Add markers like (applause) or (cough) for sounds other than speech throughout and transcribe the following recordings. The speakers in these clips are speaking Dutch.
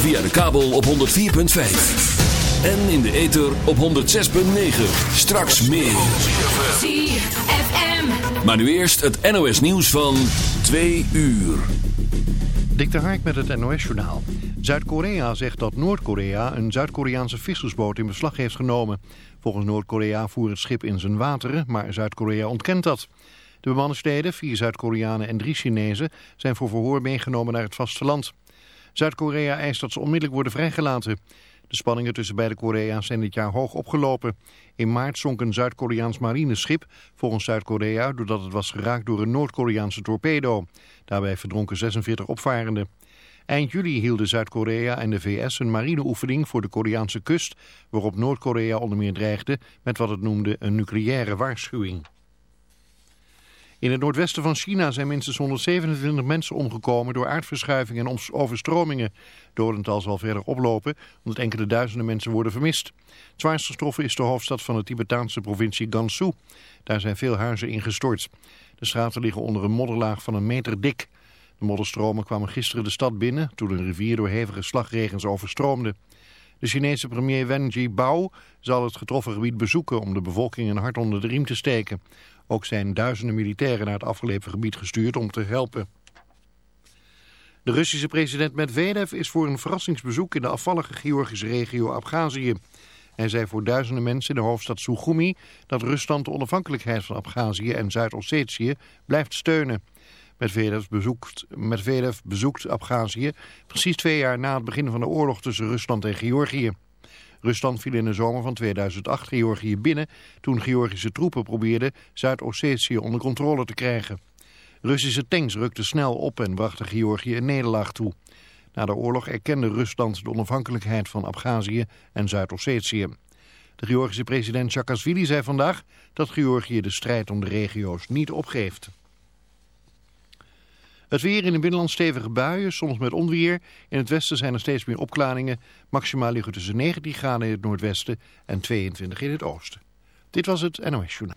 Via de kabel op 104.5. En in de ether op 106.9. Straks meer. ZFM. Maar nu eerst het NOS nieuws van 2 uur. Dik de Hark met het NOS-journaal. Zuid-Korea zegt dat Noord-Korea een Zuid-Koreaanse vissersboot in beslag heeft genomen. Volgens Noord-Korea voer het schip in zijn wateren, maar Zuid-Korea ontkent dat. De bemanningsleden, vier Zuid-Koreanen en drie Chinezen, zijn voor verhoor meegenomen naar het vasteland. Zuid-Korea eist dat ze onmiddellijk worden vrijgelaten. De spanningen tussen beide Korea's zijn dit jaar hoog opgelopen. In maart zonk een Zuid-Koreaans marineschip, volgens Zuid-Korea, doordat het was geraakt door een Noord-Koreaanse torpedo. Daarbij verdronken 46 opvarenden. Eind juli hielden Zuid-Korea en de VS een marineoefening voor de Koreaanse kust, waarop Noord-Korea onder meer dreigde met wat het noemde een nucleaire waarschuwing. In het noordwesten van China zijn minstens 127 mensen omgekomen door aardverschuivingen en overstromingen. Dodental zal verder oplopen omdat enkele duizenden mensen worden vermist. Het zwaarst getroffen is de hoofdstad van de Tibetaanse provincie Gansu. Daar zijn veel huizen ingestort. De straten liggen onder een modderlaag van een meter dik. De modderstromen kwamen gisteren de stad binnen toen een rivier door hevige slagregens overstroomde. De Chinese premier Wen Jiabao zal het getroffen gebied bezoeken om de bevolking een hart onder de riem te steken. Ook zijn duizenden militairen naar het afgelepen gebied gestuurd om te helpen. De Russische president Medvedev is voor een verrassingsbezoek in de afvallige Georgische regio Abhazie. Hij zei voor duizenden mensen in de hoofdstad Sukhumi dat Rusland de onafhankelijkheid van Abhazie en Zuid-Ossetië blijft steunen. Medvedev bezoekt, Medvedev bezoekt Abhazie precies twee jaar na het begin van de oorlog tussen Rusland en Georgië. Rusland viel in de zomer van 2008 Georgië binnen toen Georgische troepen probeerden Zuid-Ossetië onder controle te krijgen. Russische tanks rukten snel op en brachten Georgië een nederlaag toe. Na de oorlog erkende Rusland de onafhankelijkheid van Abhazie en Zuid-Ossetië. De Georgische president Saakashvili zei vandaag dat Georgië de strijd om de regio's niet opgeeft. Het weer in het binnenland stevige buien, soms met onweer. In het westen zijn er steeds meer opklaringen. Maximaal liggen tussen 19 graden in het noordwesten en 22 in het oosten. Dit was het NOS Journaal.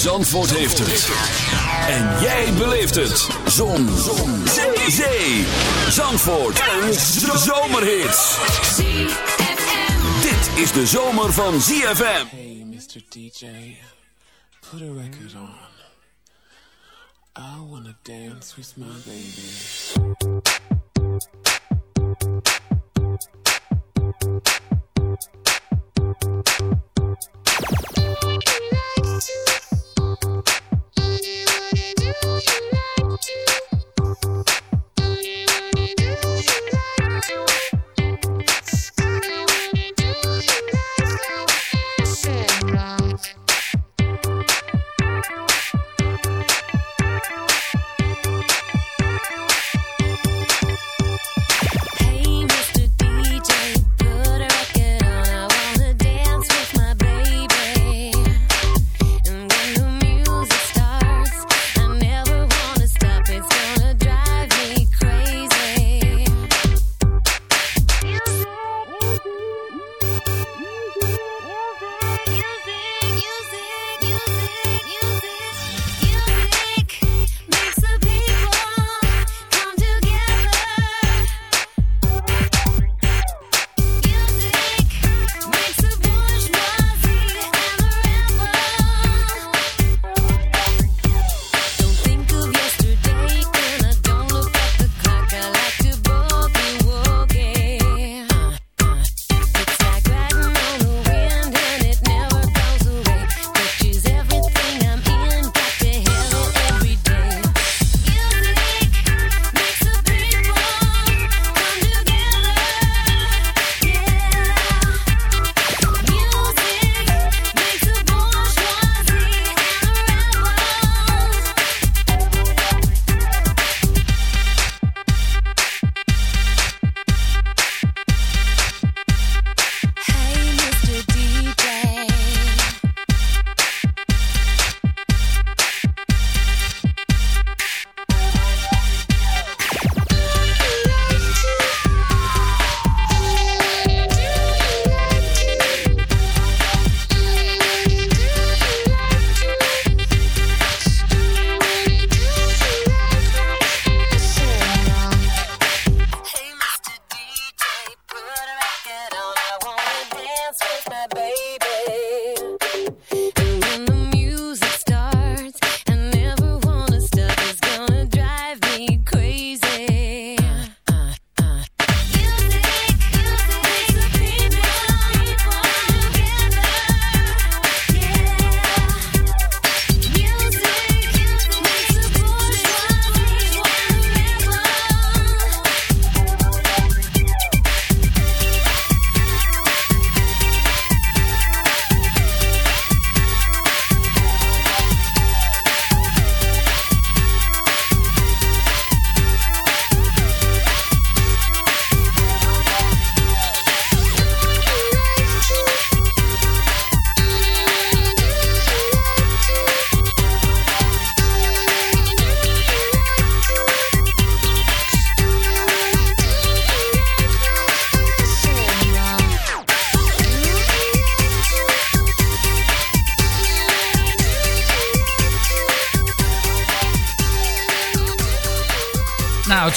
Zandvoort heeft het. En jij beleeft het. Zon. Zon. Zee. Zee. Zandvoort. Een zomerhit. Dit is de zomer van ZFM. Hey, Mr. DJ, put a record on. I wanna dance with my baby.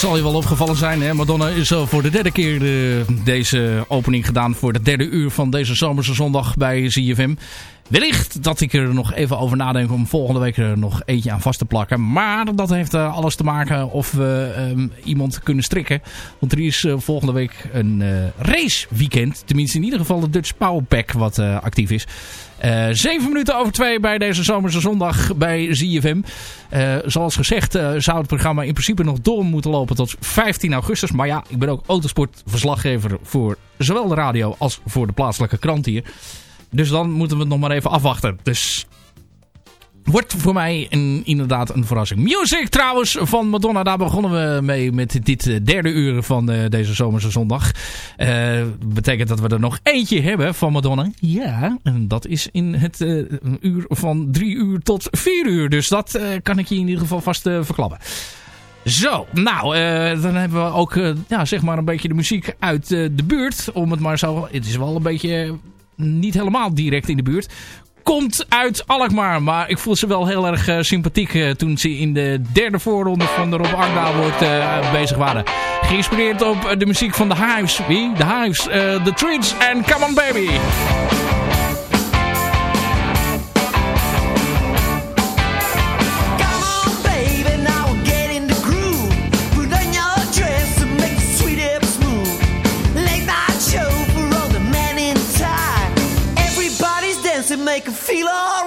Zal je wel opgevallen zijn. Hè? Madonna is al voor de derde keer de, deze opening gedaan voor de derde uur van deze zomerse zondag bij ZFM. Wellicht dat ik er nog even over nadenk om volgende week er nog eentje aan vast te plakken. Maar dat heeft uh, alles te maken of we um, iemand kunnen strikken. Want er is uh, volgende week een uh, raceweekend. Tenminste in ieder geval de Dutch Powerpack wat actief is. Zeven minuten over twee bij deze zomerse zondag bij ZFM. Zoals gezegd zou het programma in principe nog door moeten lopen tot 15 augustus. Maar ja, ik ben ook autosportverslaggever voor zowel de radio als voor de plaatselijke krant hier. Dus dan moeten we het nog maar even afwachten. Dus wordt voor mij inderdaad een verrassing. Music trouwens van Madonna. Daar begonnen we mee met dit derde uur van uh, deze zomerse zondag. Uh, betekent dat we er nog eentje hebben van Madonna. Ja, en dat is in het uur van drie uur tot vier uur. Dus dat kan ik je in ieder geval vast verklappen. Zo, nou, dan hebben we ook ja, zeg maar een beetje de muziek uit de buurt. Om het maar zo... Het is wel een beetje niet helemaal direct in de buurt komt uit Alkmaar. Maar ik voel ze wel heel erg uh, sympathiek uh, toen ze in de derde voorronde van de Rob Agda wordt uh, bezig waren. Geïnspireerd op de muziek van The Hives. Wie? The Hives, The Treats en Come On Baby. Make her feel alright.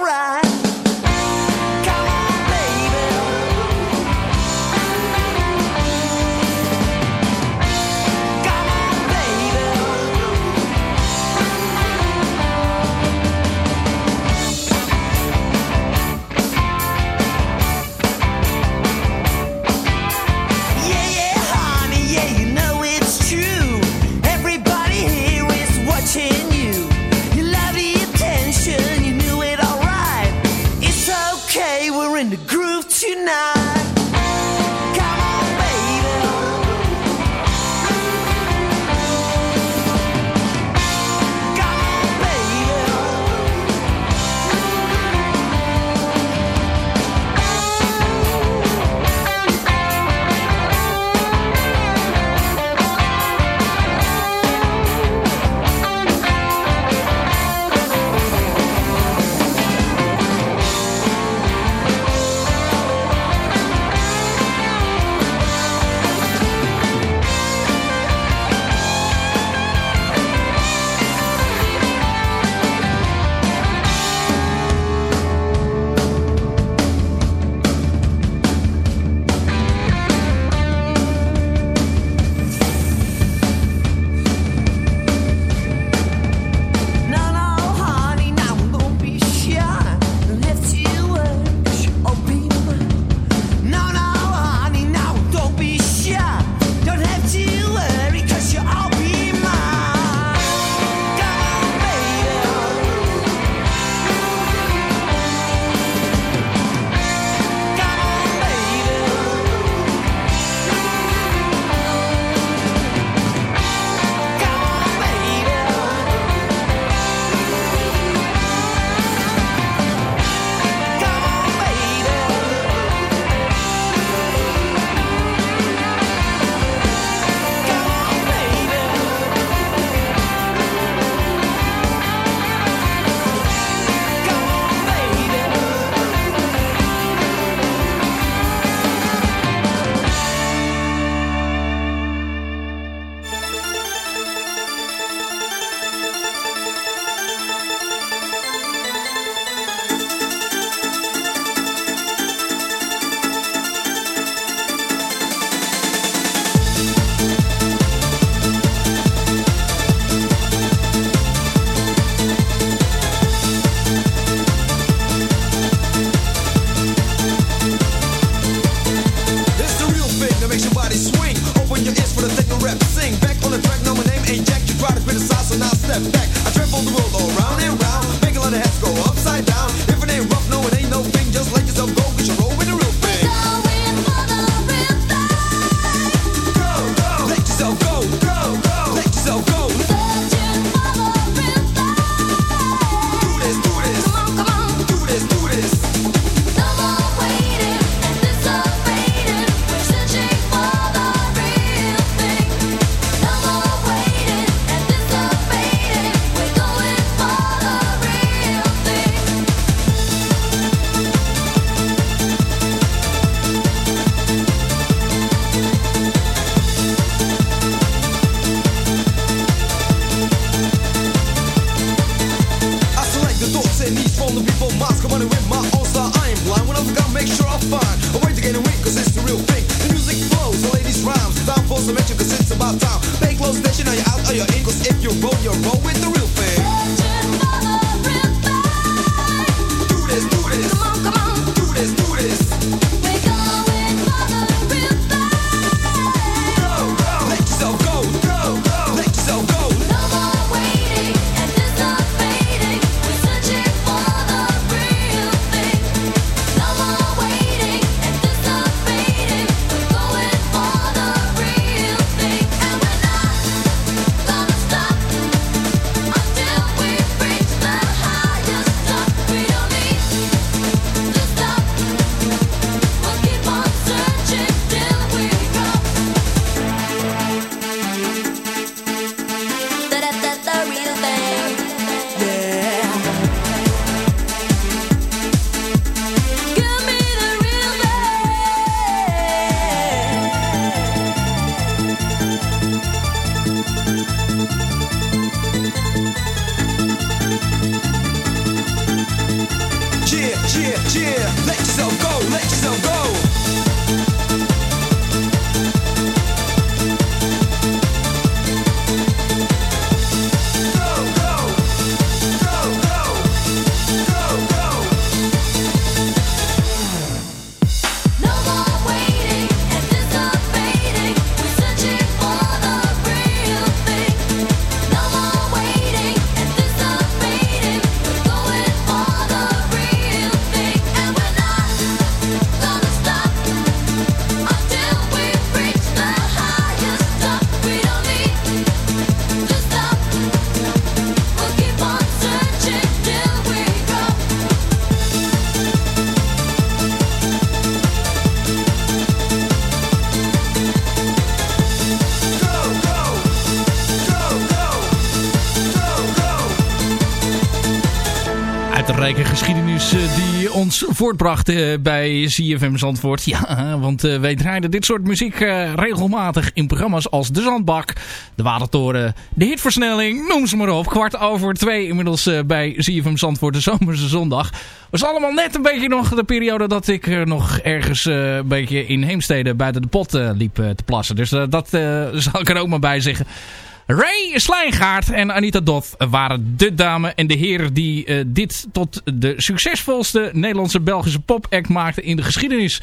Rijke geschiedenis eh, die ons voortbracht eh, bij CFM Zandvoort. Ja, want eh, wij draaiden dit soort muziek regelmatig in programma's als De Zandbak, De Watertoren, De Hitversnelling, noem ze maar op. Kwart over twee inmiddels bij CFM Zandvoort, de zomerse zondag. Was allemaal net een beetje nog de periode dat ik nog ergens een beetje in Heemstede buiten de pot liep te plassen. Dus dat zal ik er ook maar bij zeggen. Ray Slijngaard en Anita Doth waren de dame en de heer die eh, dit tot de succesvolste Nederlandse Belgische popact maakte in de geschiedenis.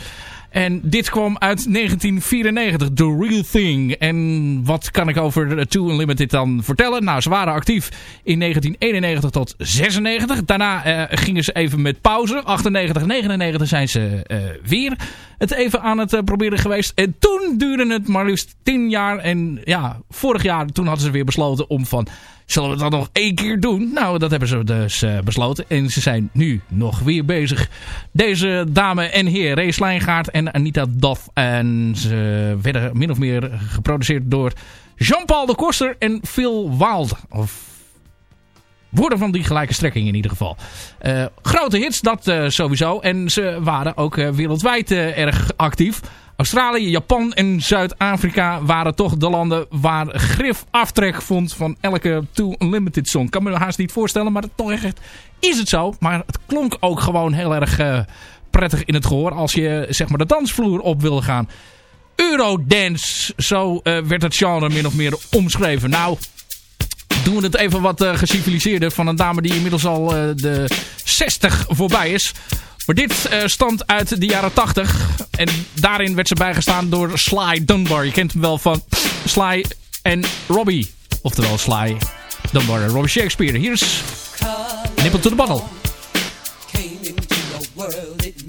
En dit kwam uit 1994, The Real Thing. En wat kan ik over Two Unlimited dan vertellen? Nou, ze waren actief in 1991 tot 96. Daarna eh, gingen ze even met pauze. 98, 99 zijn ze eh, weer het even aan het eh, proberen geweest. En toen duurde het maar liefst 10 jaar. En ja, vorig jaar toen hadden ze weer besloten om van... Zullen we dat nog één keer doen? Nou, dat hebben ze dus eh, besloten. En ze zijn nu nog weer bezig. Deze dame en heer, Ray Slijngaard en Anita Doth. En ze werden min of meer geproduceerd door Jean-Paul de Koster en Phil Wild. Of woorden van die gelijke strekking in ieder geval. Eh, grote hits, dat eh, sowieso. En ze waren ook wereldwijd erg actief. Australië, Japan en Zuid-Afrika waren toch de landen waar Grif aftrek vond van elke Too Unlimited song. kan me haast niet voorstellen, maar toch echt is het zo. Maar het klonk ook gewoon heel erg eh, prettig in het gehoor als je zeg maar de dansvloer op wilde gaan. Eurodance, zo eh, werd het genre min of meer omschreven. Nou, doen we het even wat uh, geciviliseerder van een dame die inmiddels al de 60 voorbij is. Maar dit uh, stamt uit de jaren 80. En daarin werd ze bijgestaan door Sly Dunbar. Je kent hem wel van Sly en Robbie. Oftewel Sly Dunbar en Robbie Shakespeare. Hier is Nipple to the Bottle. Came into your world, it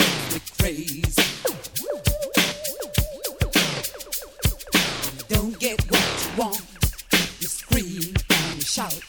crazy. Don't get what you want. You scream and you shout.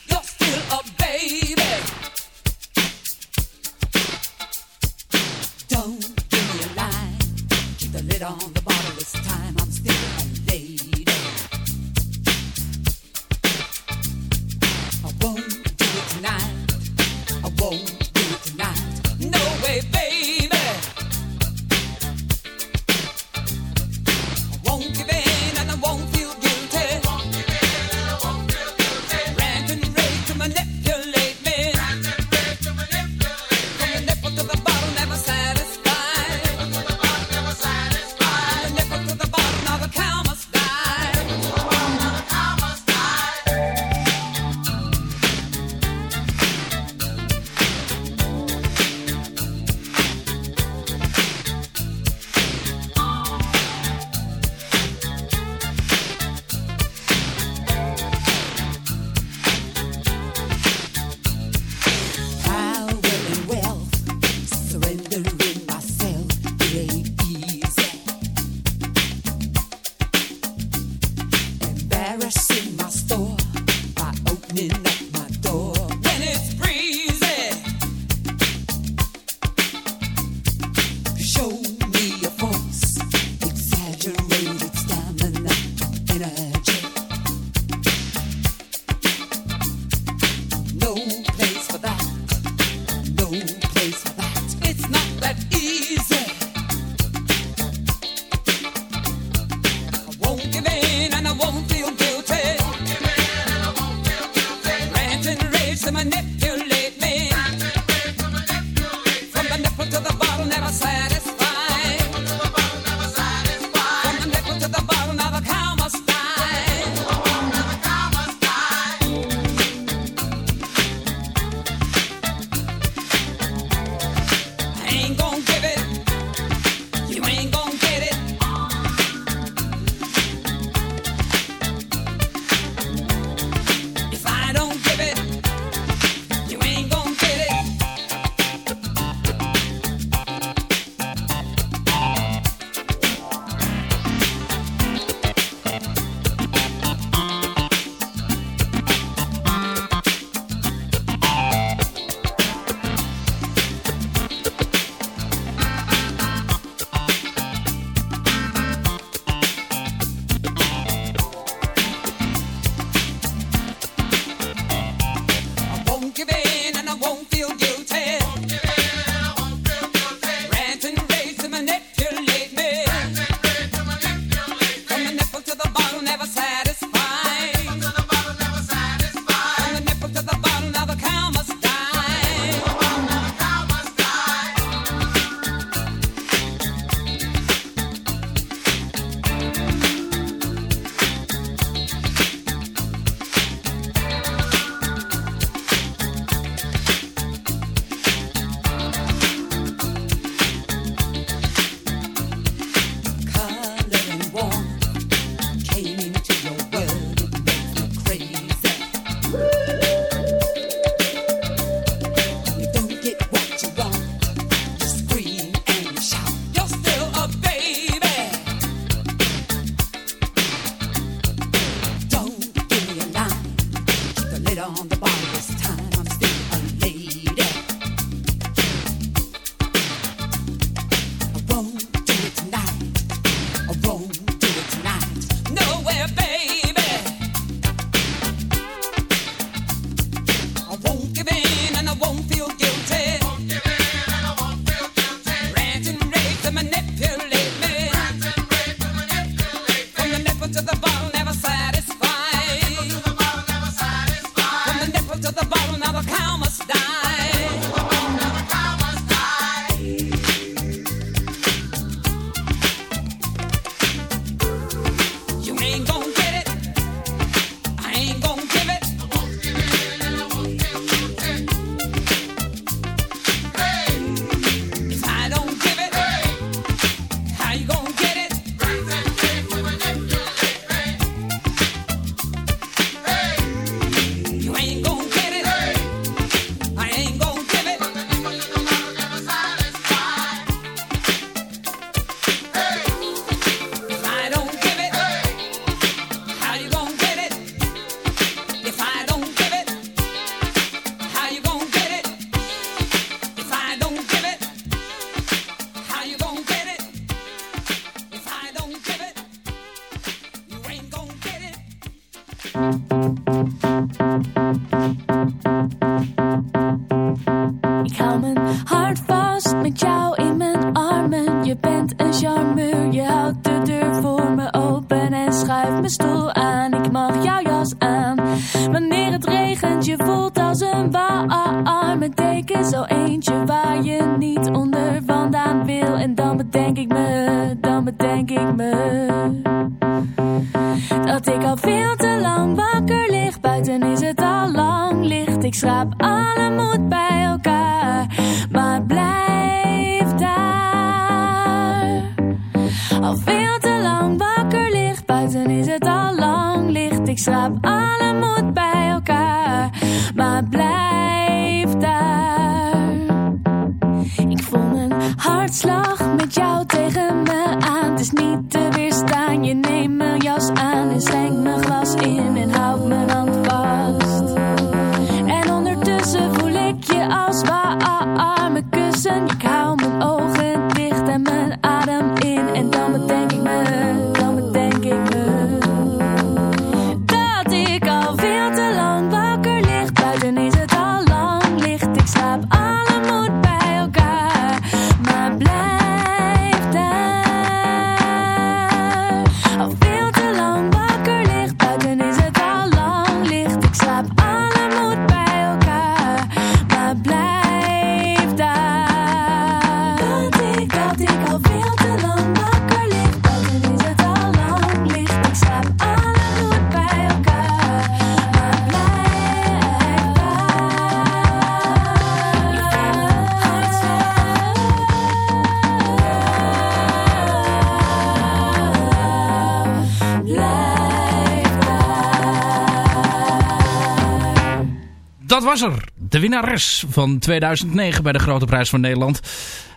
Was er. De winnares van 2009 bij de Grote Prijs van Nederland.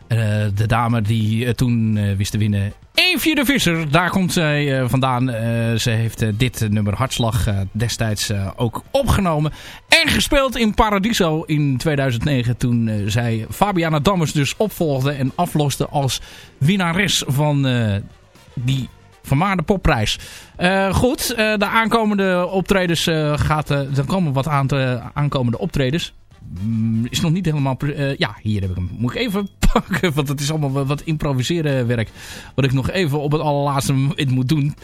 Eh, de dame die eh, toen eh, wist te winnen. Eefje de Visser, daar komt zij vandaan. Ze heeft dit nummer Hartslag destijds ook opgenomen. En gespeeld in Paradiso in 2009. Toen zij Fabiana Dammers dus opvolgde en afloste als winnares van die vermaarde popprijs. Eh, goed, eh, de aankomende optredens uh, gaat... Er komen wat aan aankomende optredens. Mm, is nog niet helemaal... Ja, hier heb ik hem. Moet ik even (laughs) pakken, want het is allemaal wat improviseren werk. Wat ik nog even op het allerlaatste moet doen.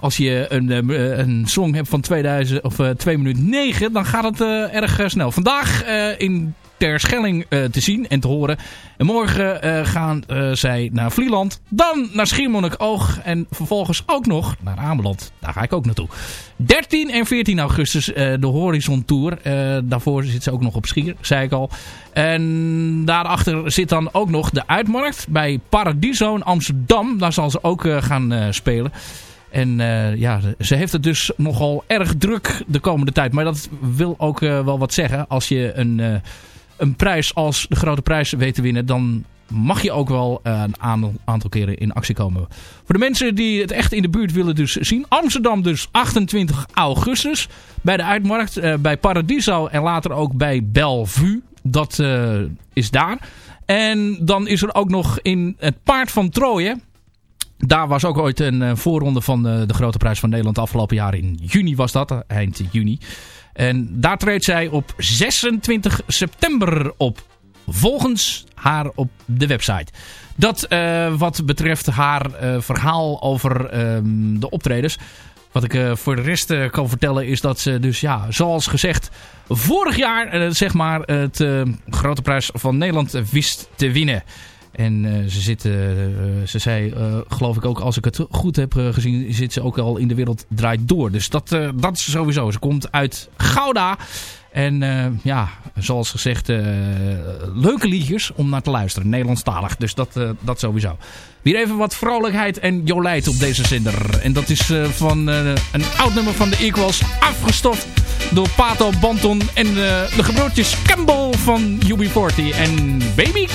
Als je een, een song hebt van 2000, of, 2 minuten 9, dan gaat het erg snel. Vandaag in ter Schelling uh, te zien en te horen. En morgen uh, gaan uh, zij naar Vlieland, dan naar Schiermonnikoog en vervolgens ook nog naar Ameland. Daar ga ik ook naartoe. 13 en 14 augustus de Horizon Tour. daarvoor zit ze ook nog op Schier, zei ik al. En daarachter zit dan ook nog de Uitmarkt bij Paradiso in Amsterdam. Daar zal ze ook gaan spelen. En ja, ze heeft het dus nogal erg druk de komende tijd. Maar dat wil ook wel wat zeggen. Als je een, een prijs als de grote prijs weet te winnen... dan mag je ook wel een aantal, keren in actie komen. Voor de mensen die het echt in de buurt willen dus zien. Amsterdam dus 28 augustus. Bij de Uitmarkt. bij Paradiso en later ook bij Bellevue. Dat is daar. En dan is er ook nog in het Paard van Troje... Daar was ook ooit een uh, voorronde van de Grote Prijs van Nederland afgelopen jaar. In juni was dat, eind juni. En daar treedt zij op 26 september op. Volgens haar op de website. Dat uh, wat betreft haar verhaal over ehm, de optredens. Wat ik voor de rest kan vertellen is dat ze dus ja, zoals gezegd vorig jaar zeg maar het Grote Prijs van Nederland wist te winnen. En uh, ze zitten, uh, ze zei, uh, geloof ik ook, als ik het goed heb gezien, zit ze ook al in de wereld draait door. Dus dat, dat is sowieso. Ze komt uit Gouda. En ja, zoals gezegd, leuke liedjes om naar te luisteren. Nederlandstalig, dus dat, dat sowieso. Weer even wat vrolijkheid en jolijt op deze zender. En dat is van een oud nummer van de Equals, afgestoft door Pato Banton en de gebroodjes Campbell van UB40 en Baby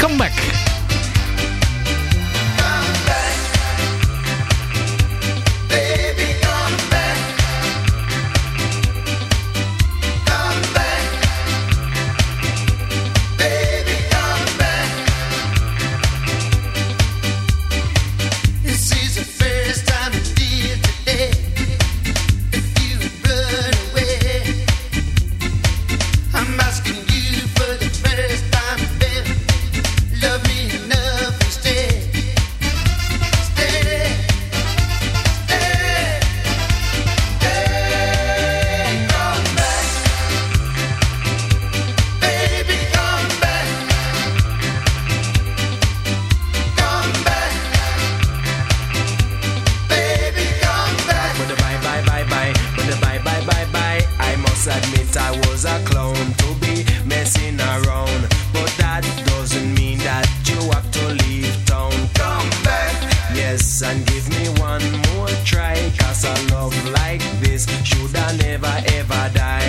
yes and give me one more try. Cause a love like this should I never ever die.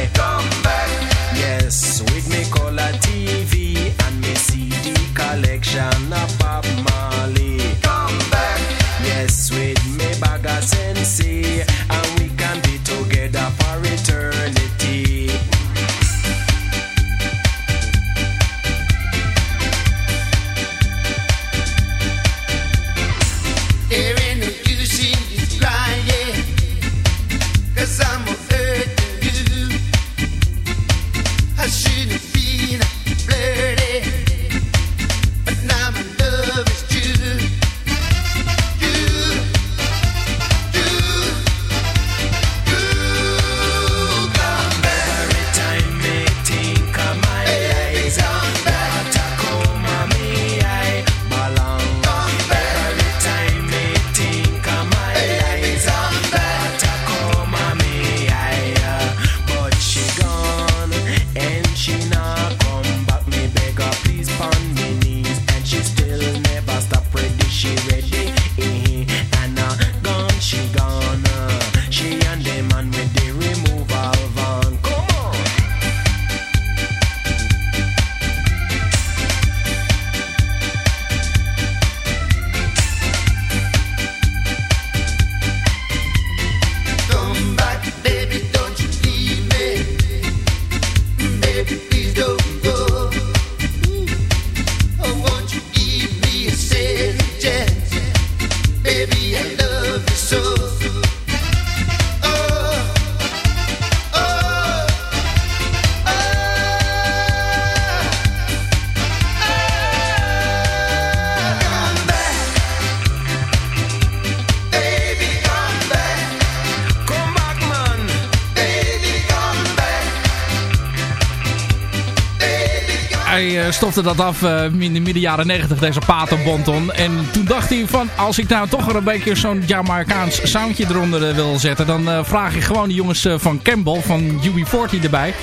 Stopte dat af in de midden jaren 90, deze Pato Bonton. En toen dacht hij van, als ik nou toch een beetje zo'n Jamaicaans soundje eronder wil zetten... dan vraag ik gewoon de jongens van Campbell, van UB40 erbij...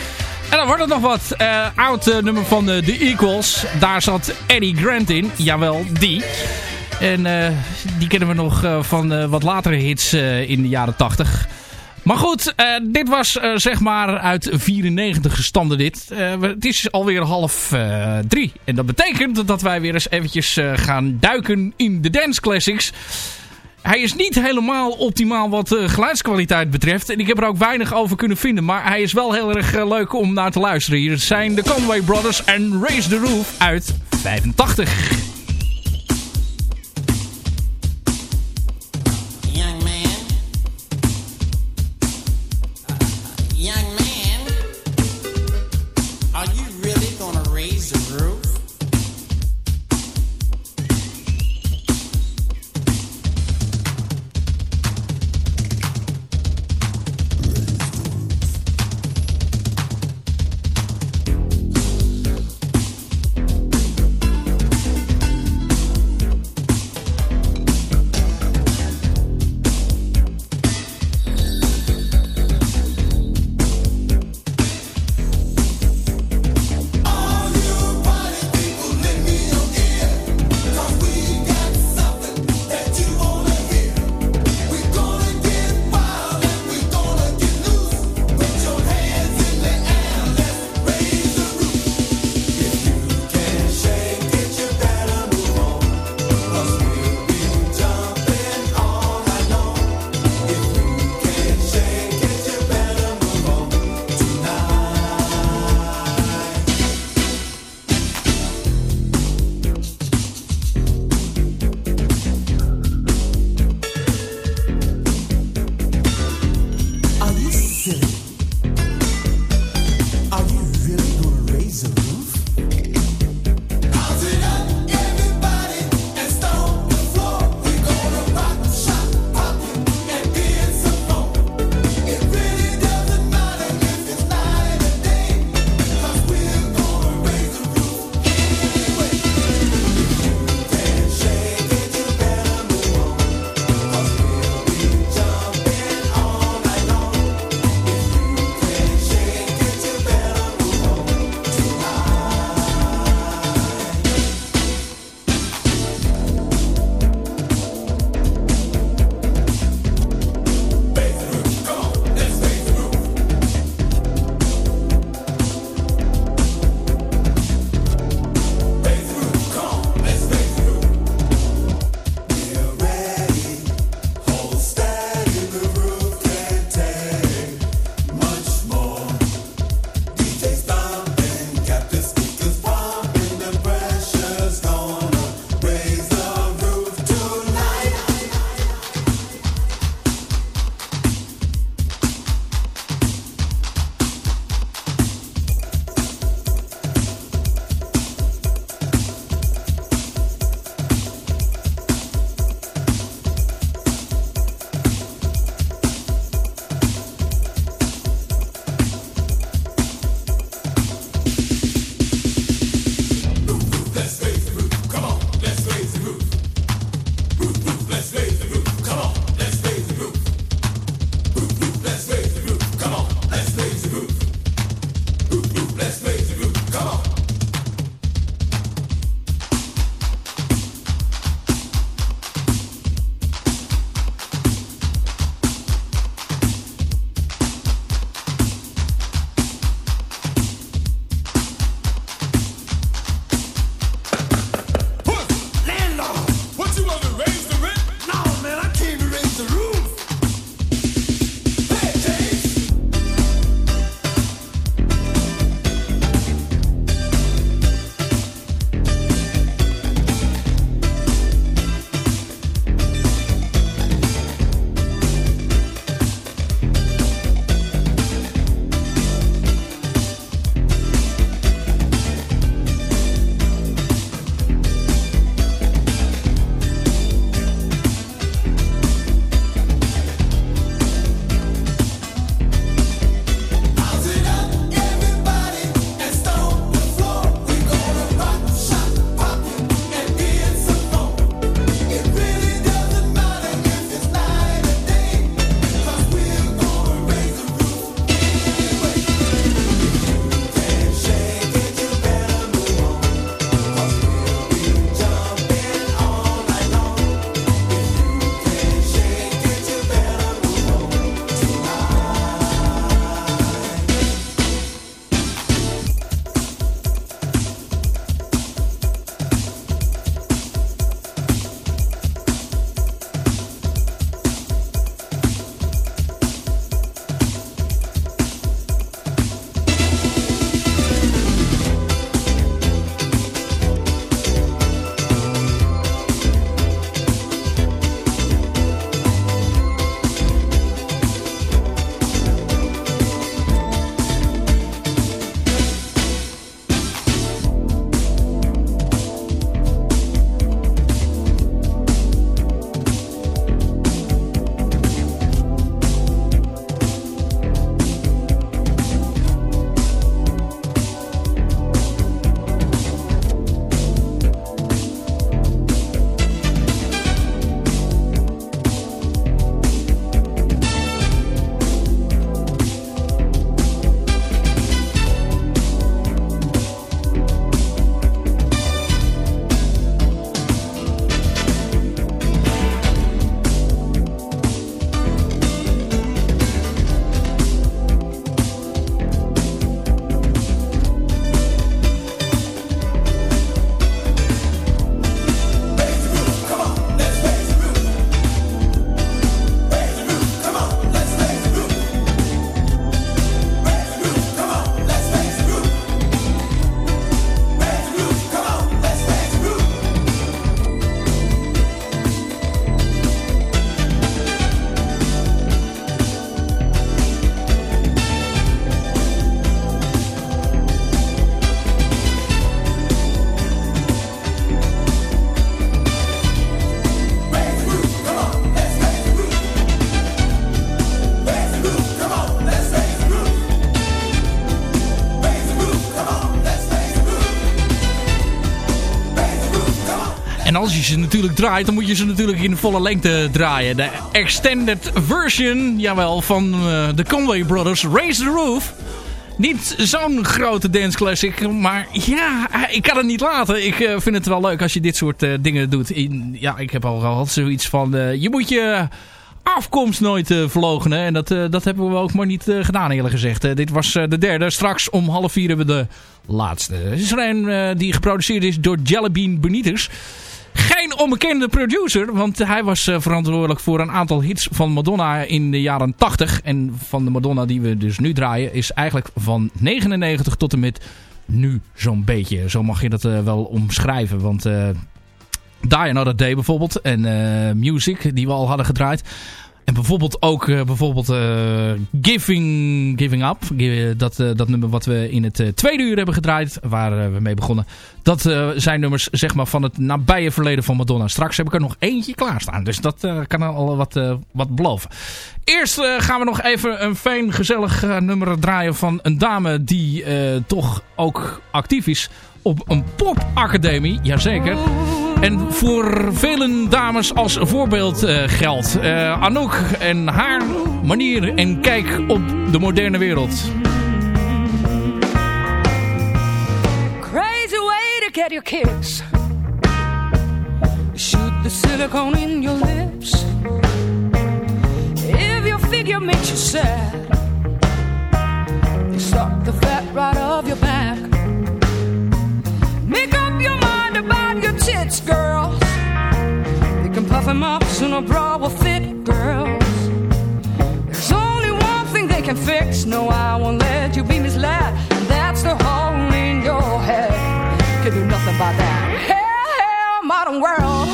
En dan wordt het nog wat. Oud nummer van de The Equals. Daar zat Eddie Grant in. Jawel, die. En die kennen we nog van wat latere hits in de jaren 80. Maar goed, uh, dit was uh, zeg maar uit 94 gestanden dit. Uh, het is alweer half drie. En dat betekent dat wij weer eens eventjes gaan duiken in de dance classics. Hij is niet helemaal optimaal wat geluidskwaliteit betreft. En ik heb er ook weinig over kunnen vinden. Maar hij is wel heel erg leuk om naar te luisteren. Hier zijn de Conway Brothers en Raise the Roof uit 85. Je ze natuurlijk draait, dan moet je ze natuurlijk in volle lengte draaien. De extended version, jawel, van uh, de Conway Brothers, Raise the Roof. Niet zo'n grote dance classic, maar ja, ik kan het niet laten. Ik uh, vind het wel leuk als je dit soort uh, dingen doet. Ja, ik heb al gehad zoiets van, je moet je afkomst nooit uh, verlogenen. En dat, dat hebben we ook maar niet gedaan eerlijk gezegd. dit was de derde. Straks om half vier hebben we de laatste. Het is er een die geproduceerd is door Jellybean Benitez. Onbekende producer, want hij was verantwoordelijk voor een aantal hits van Madonna in de jaren 80. En van de Madonna die we dus nu draaien is eigenlijk van 99 tot en met nu zo'n beetje. Zo mag je dat wel omschrijven, want... Die Another Day bijvoorbeeld. En Music, die we al hadden gedraaid. En bijvoorbeeld ook uh, bijvoorbeeld, uh, Giving, Giving Up. Dat, uh, dat nummer wat we in het tweede uur hebben gedraaid. Waar we mee begonnen. Dat zijn nummers zeg maar, van het nabije verleden van Madonna. Straks heb ik er nog eentje klaarstaan. Dus dat kan al wat, wat beloven. Eerst gaan we nog even een fijn gezellig nummer draaien van een dame die toch ook actief is op een popacademie. Jazeker. En voor vele dames als voorbeeld uh, geldt. Uh, Anouk en haar manier en kijk op de moderne wereld. Crazy way to get your kicks. Shoot the silicone in your lips. If your figure makes you sad. Up so no bra will fit, girls. There's only one thing they can fix. No, I won't let you be misled. And that's the hole in your head. Can do nothing about that. Hell, hell, modern world.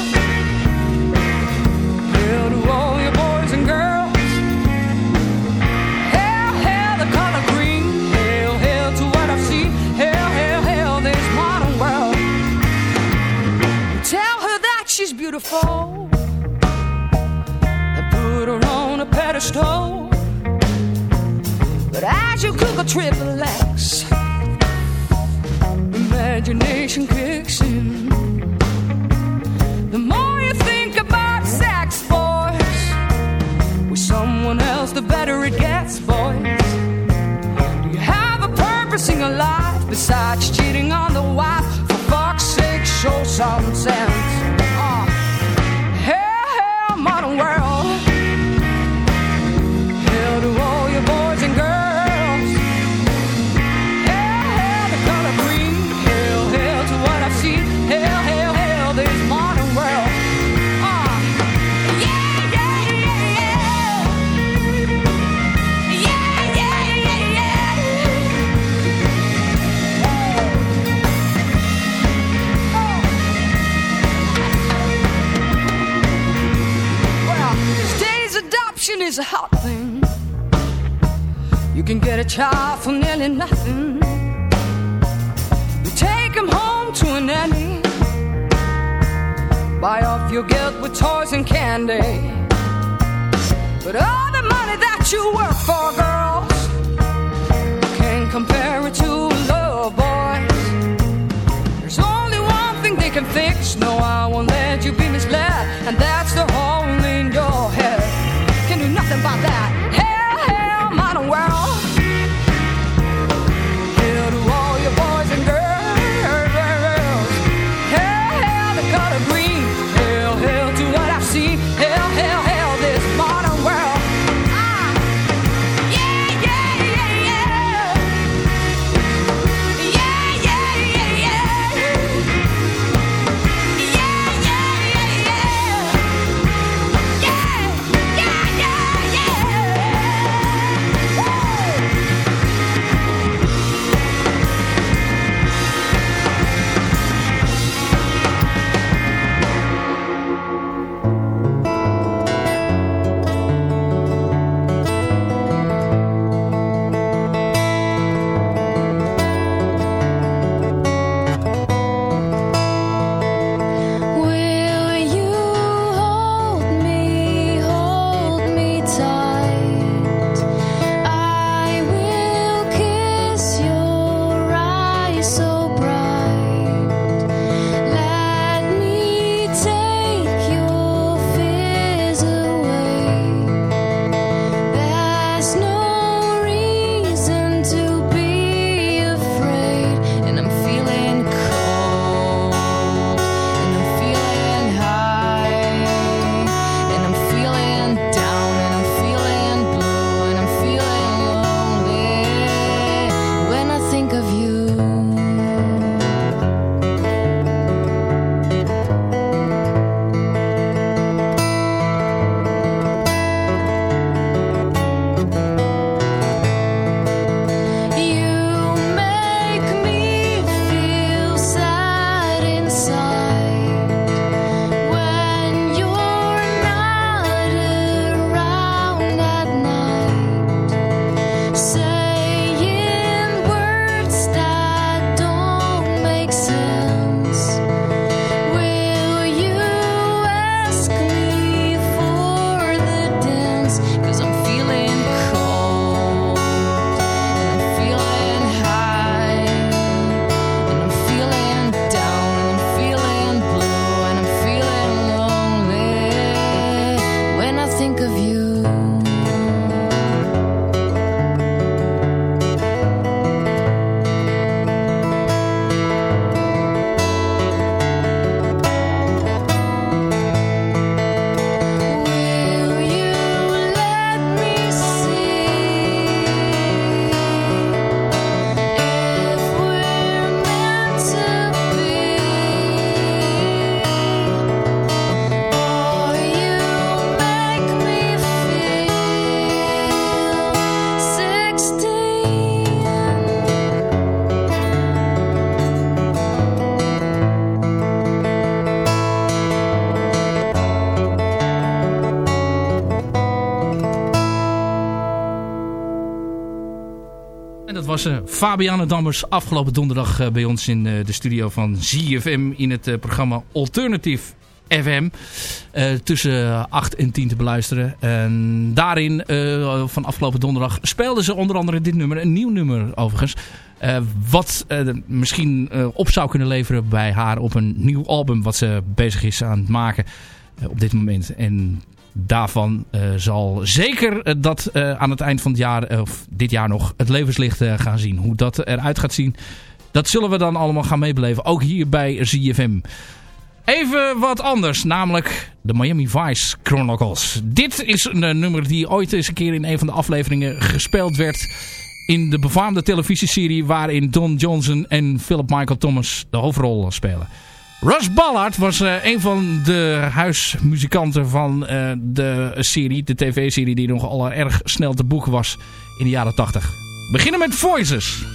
As a triple X, imagination kicks in. The more you think about sex, boys, with someone else, the better it gets, boys. Do you have a purpose in your life besides cheating on the wife? For fuck's sake, show some sense. Can get a child for nearly nothing. You take him home to a nanny. Buy off your guilt with toys and candy. But all the money that you work for, girls, can't compare it to love, boys. There's only one thing they can fix. No, I was uh, Fabiane Dammers afgelopen donderdag uh, bij ons in uh, de studio van ZFM in het programma Alternative FM. tussen 8 en 10 te beluisteren. En daarin, van afgelopen donderdag, speelden ze onder andere dit nummer. Een nieuw nummer overigens. wat misschien op zou kunnen leveren bij haar op een nieuw album. Wat ze bezig is aan het maken op dit moment. En daarvan uh, zal zeker uh, dat uh, aan het eind van het jaar, of dit jaar nog, het levenslicht gaan zien. Hoe dat eruit gaat zien, dat zullen we dan allemaal gaan meebeleven. Ook hier bij ZFM. Even wat anders, namelijk de Miami Vice Chronicles. Dit is een nummer die ooit eens een keer in een van de afleveringen gespeeld werd in de befaamde televisieserie waarin Don Johnson en Philip Michael Thomas de hoofdrol spelen. Russ Ballard was uh, een van de huismuzikanten van uh, de serie, de tv-serie die nogal erg snel te boeken was in de jaren 80. Beginnen met Voices.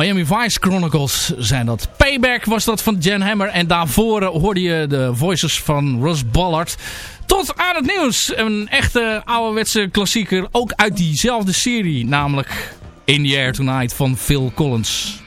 Miami Vice Chronicles zijn dat. Payback was dat van Jan Hammer. En daarvoor hoorde je de voices van Russ Ballard. Tot aan het nieuws. Een echte ouderwetse klassieker. Ook uit diezelfde serie. Namelijk In the Air Tonight van Phil Collins.